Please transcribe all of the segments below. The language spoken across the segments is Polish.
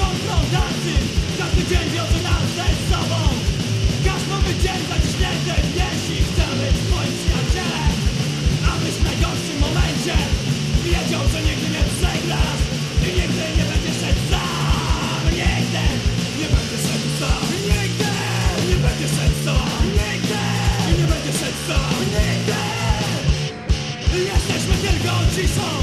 konfrontacji Każdy dzień wiąże nas ze sobą. Każ nowy dzień zaciśnięty Jeśli chcę być twoim przyjacielem Abyś w najgorszym momencie Wiedział, że nigdy nie przegrasz I nigdy nie będziesz szedł sam. Nigdy nie będziesz szedł sam. Nigdy nie będziesz szedł sam. Nigdy nie będziesz szedł sam. Nigdy Jesteśmy tylko ciszą.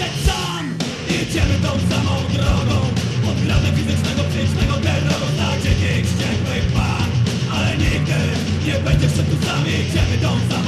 wyszedł sam. Idziemy tą samą drogą. Od gramy fizycznego, psychicznego terroru Znacie nikt wściekły pan Ale nigdy nie będziesz szedł tu sam. Idziemy tą samą